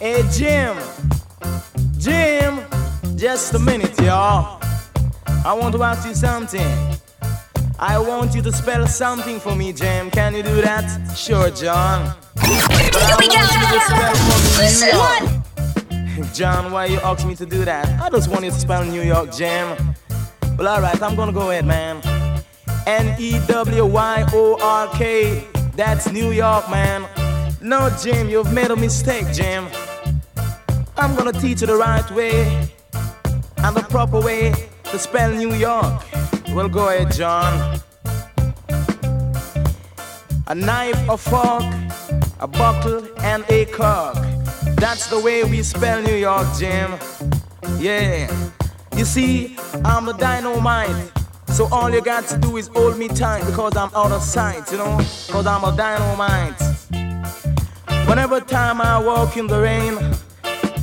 Hey Jim, Jim, just a minute, y'all. I want to ask you something. I want you to spell something for me, Jim. Can you do that? Sure, John. Here we go. Listen. John, why you ask me to do that? I just want you to spell New York, Jim. Well, alright, I'm gonna go ahead, man. N E W Y O R K. That's New York, man. No, Jim, you've made a mistake, Jim. I'm gonna teach you the right way and the proper way to spell New York. Well, go ahead, John. A knife, a fork, a bottle, and a cork. That's the way we spell New York, Jim. Yeah. You see, I'm the dynamite. So all you got to do is hold me tight because I'm out of sight, you know? Because I'm a dynamite. Whenever time I walk in the rain,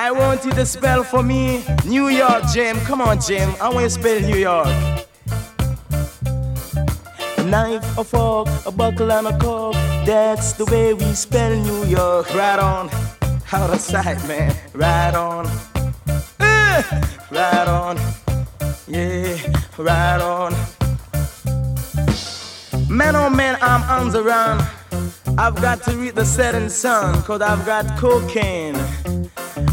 I want you to spell for me New York, Jim. Come on, Jim. I want you to spell New York. A knife, a fork, a buckle, and a cork. That's the way we spell New York. Right on. Out of sight, man. Right on. Uh, right on. Yeah, right on. Man, oh man, I'm on the run. I've got to read the setting sun, cause I've got cocaine.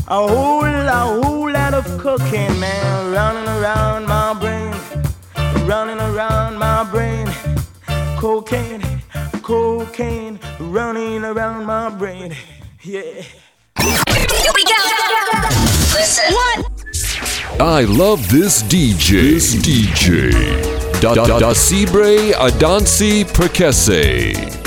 A whole, a whole lot of cocaine, man, running around my brain, running around my brain. Cocaine, cocaine, running around my brain. Yeah. Here we go. Listen. What? I love this DJ. This DJ. Da da da Cibre Adansi Perkese.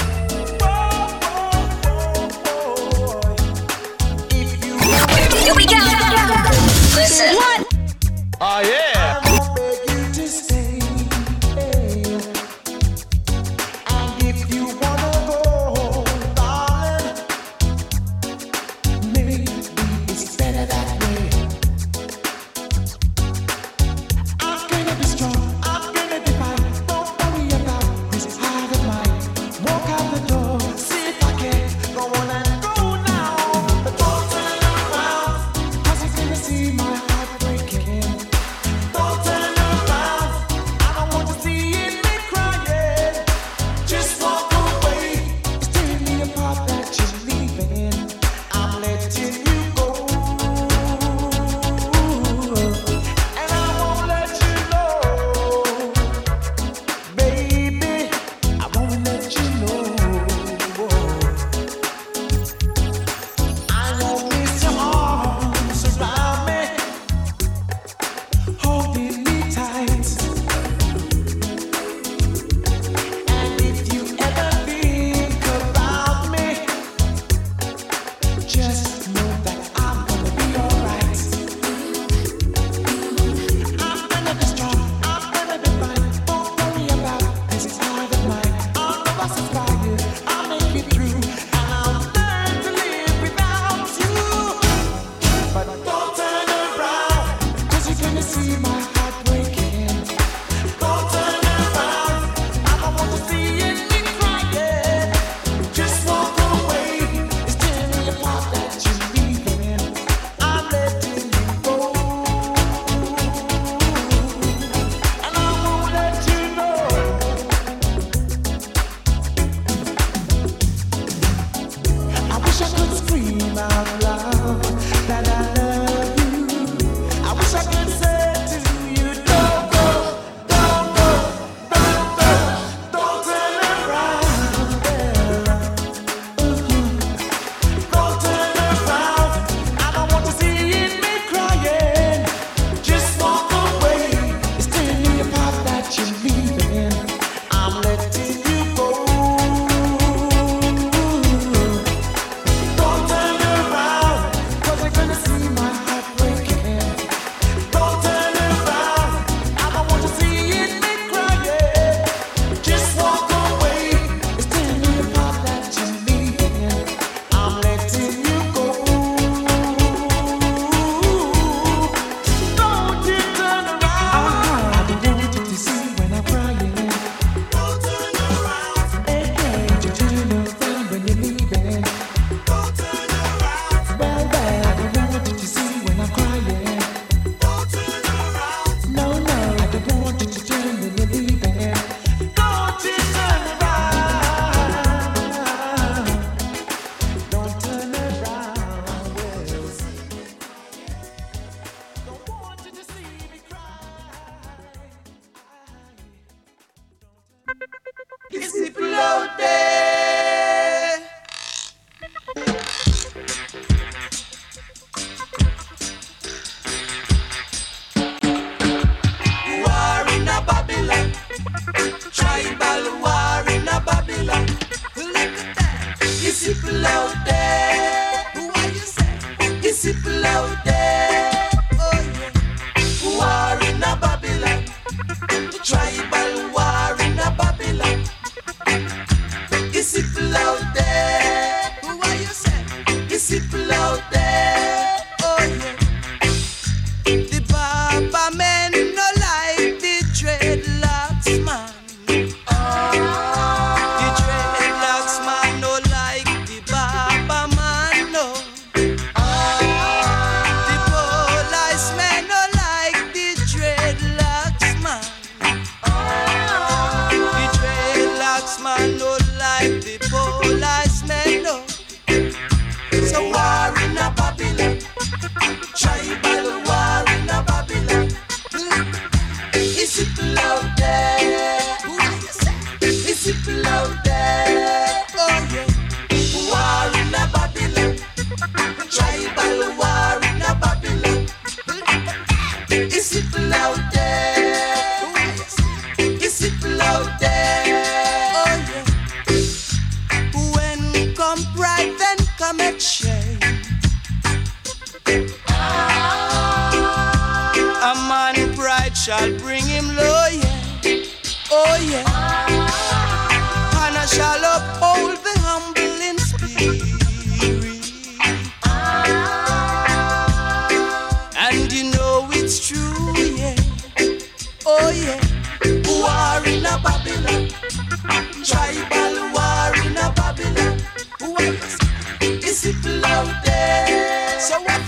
the simple out there. So what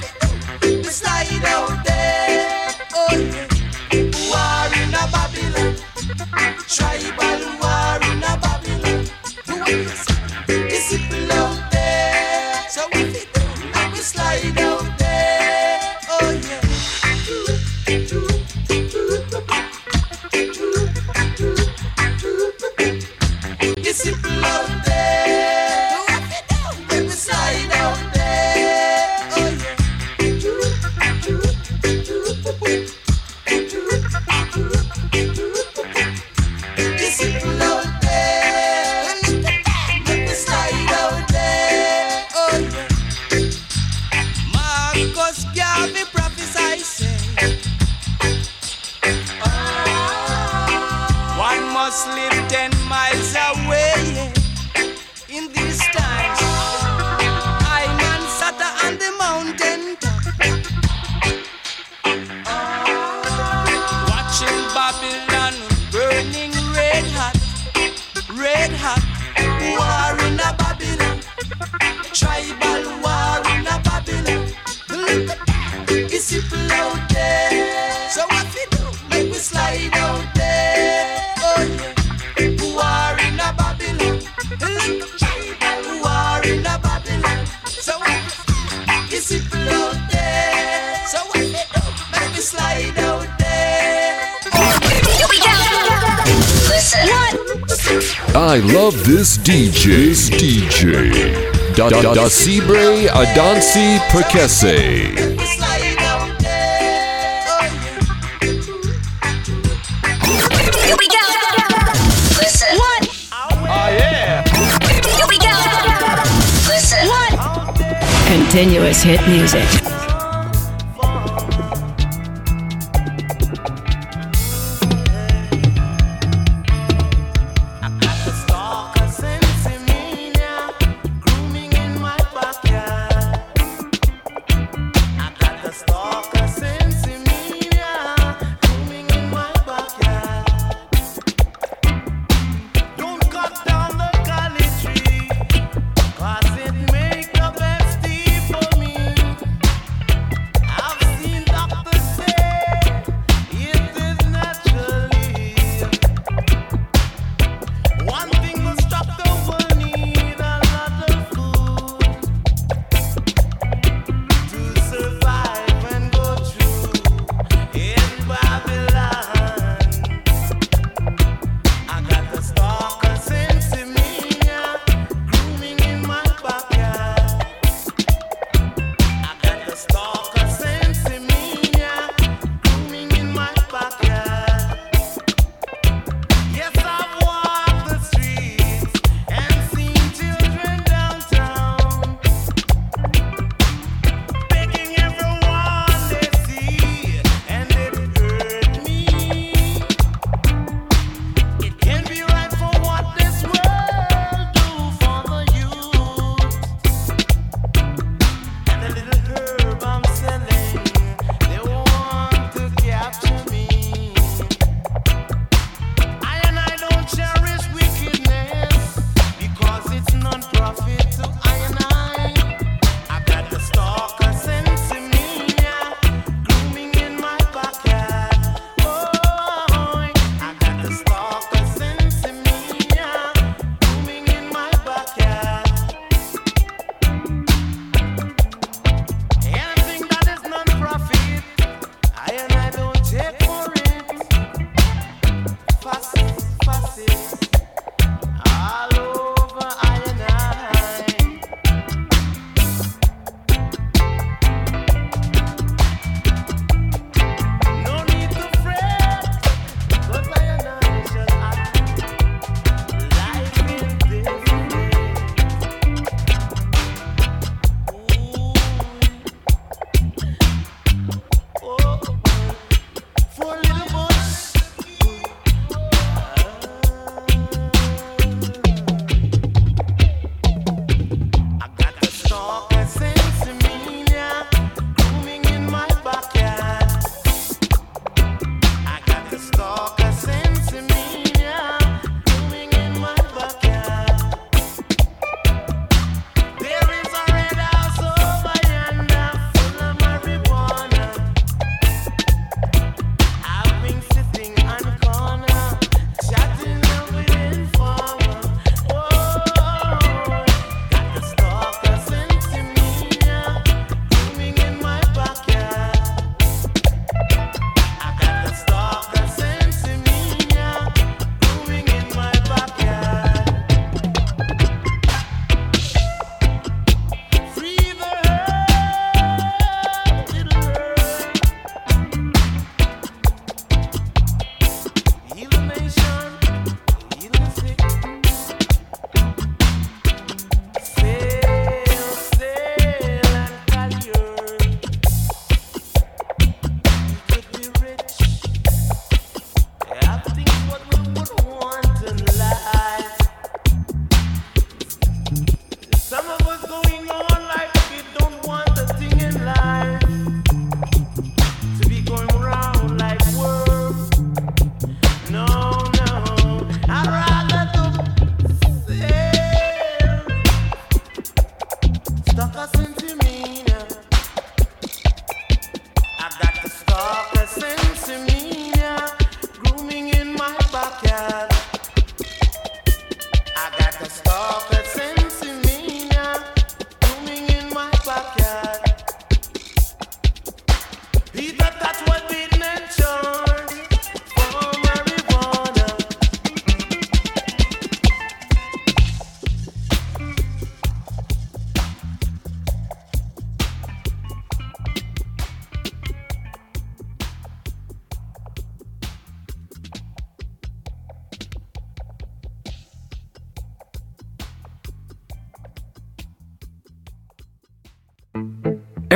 we do, we slide out I love this DJ. This DJ. Da da da Sibre Adansi Prekese. Here we go.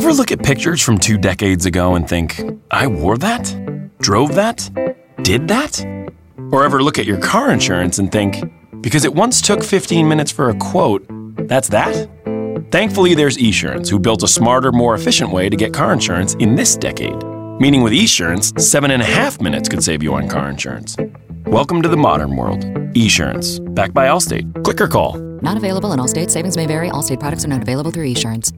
Ever look at pictures from two decades ago and think, I wore that? Drove that? Did that? Or ever look at your car insurance and think, because it once took 15 minutes for a quote, that's that? Thankfully, there's Esurance, who built a smarter, more efficient way to get car insurance in this decade. Meaning with Esurance, seven and a half minutes could save you on car insurance. Welcome to the modern world. Esurance, backed by Allstate. Click or call. Not available in all states. Savings may vary. Allstate products are not available through Esurance.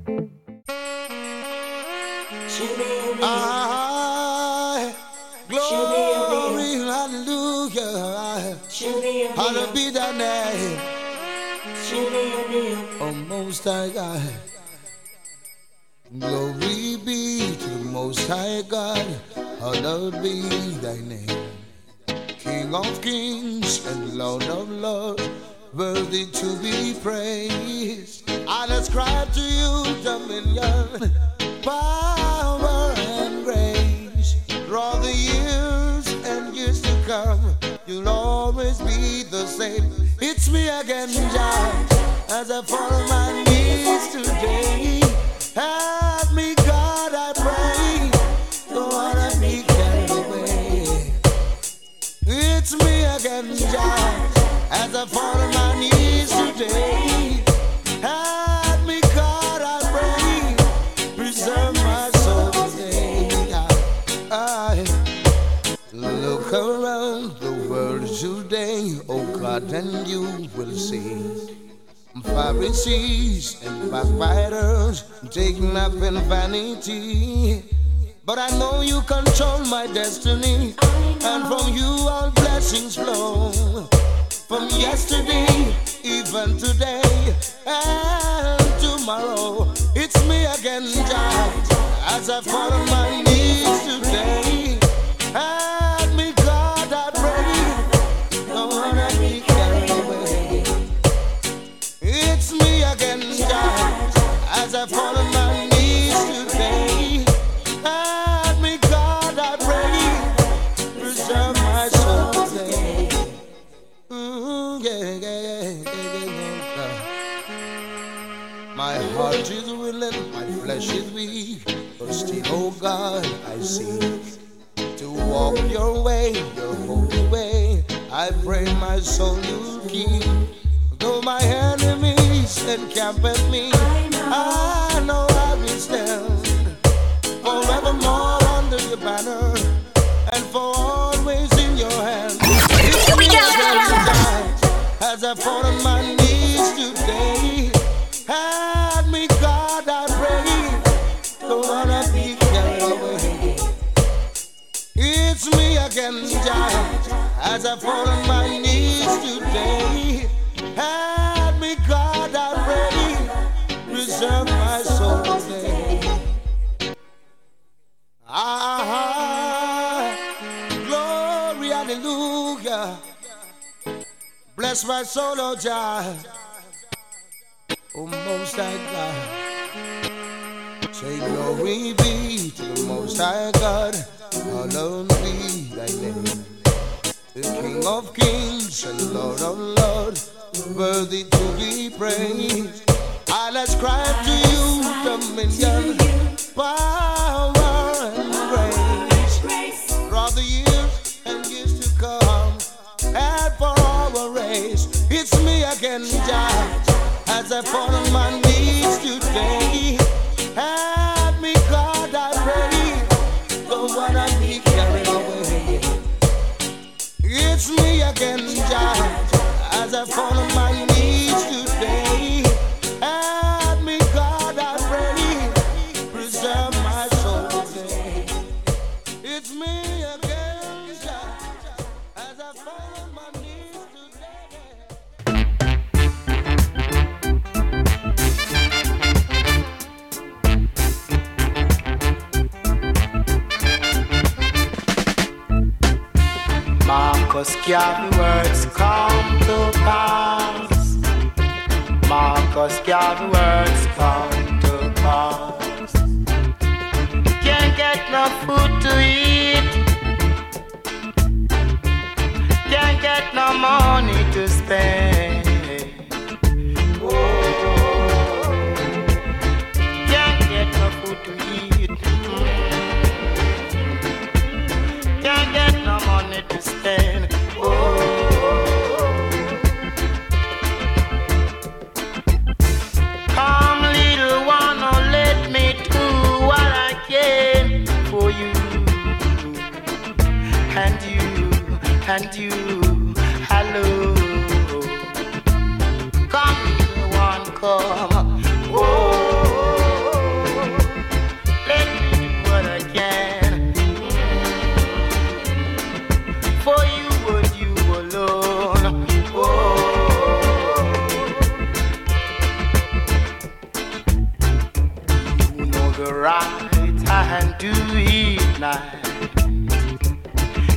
Hallelujah. Hallowed be thy name. Oh, most high God. Glory be to the most high God. Hallowed be thy name. King of kings and Lord of lords, worthy to be praised. I ascribe to you dominion, power, and grace. All the always be the same. It's me again, Jah, as I fall on my knees today. Help me, God, I pray. Don't wanna be carried away. It's me again, Jah, as I fall on my knees and you will see. Pharisees and backbiters taking up in vanity. But I know you control my destiny, and from you all blessings flow. From yesterday, even today, and tomorrow, it's me again, Jah, as I fall on my knees today. Soul you mm, all My heart Jesus will leave my flesh is weak. But still oh God I see. To walk your way your holy way I pray my soul to keep. Though my enemies encamp at me, I know I will stand forevermore under your banner and for always in your hand. As I fall on my knees today. Help me, God, I pray. Don't wanna be carried away. It's me again, Jah, as I fall on my knees today. Help me, God, I pray. Preserve my soul today. Ah, glory, hallelujah. Bless my soul, oh Jah. Oh, most high God. Say glory be to the most high God. Hallowed be thy name. The King of kings and Lord of lords, worthy to be praised. I'll ascribe to you dominion, power, and grace. For the years and years to come, and for our race, it's me again, Jah, as I fall on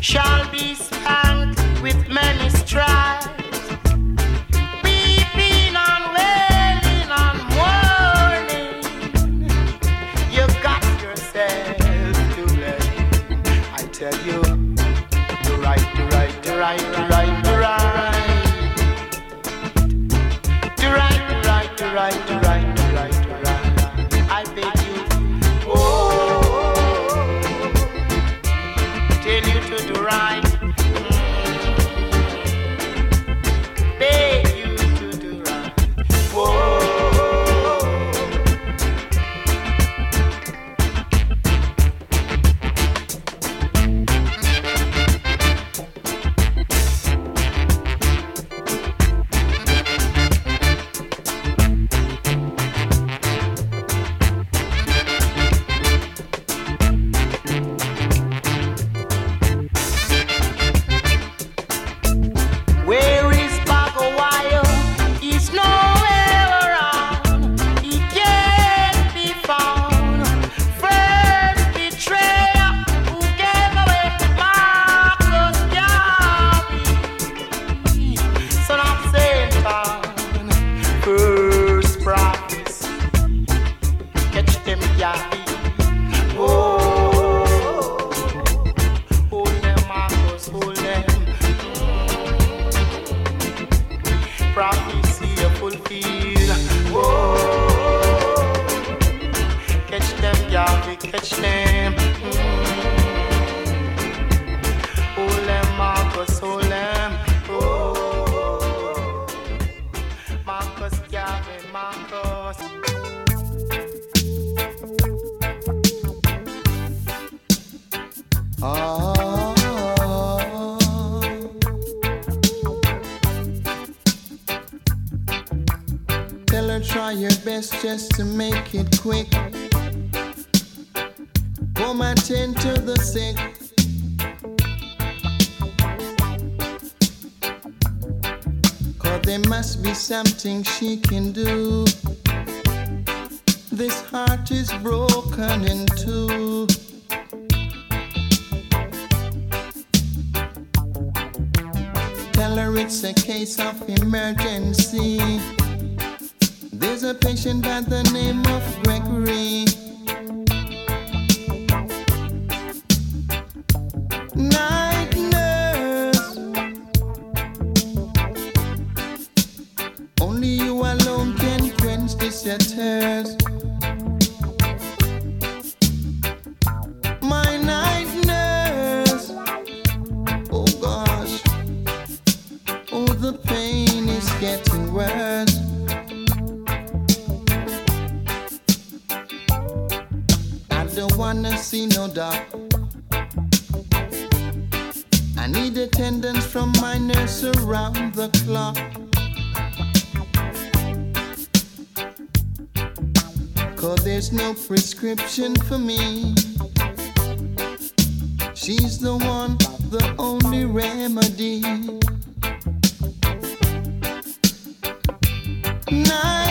shall be spanked with many stripes. something she can do. This heart is broken in two. Tell her it's a case of emergency. There's a patient by the name of Gregory. I need attendance from my nurse around the clock. Cause there's no prescription for me. She's the one, the only remedy. Night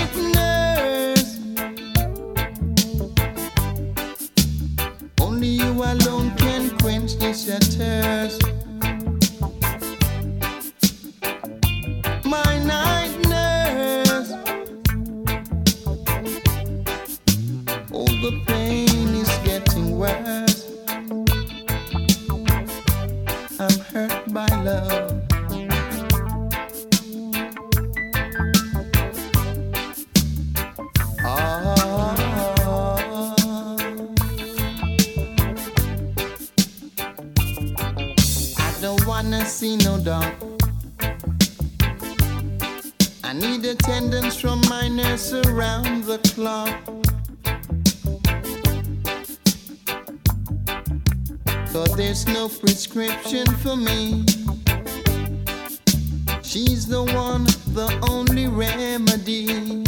see no doubt. I need attendance from my nurse around the clock. Cause there's no prescription for me. She's the one, the only remedy.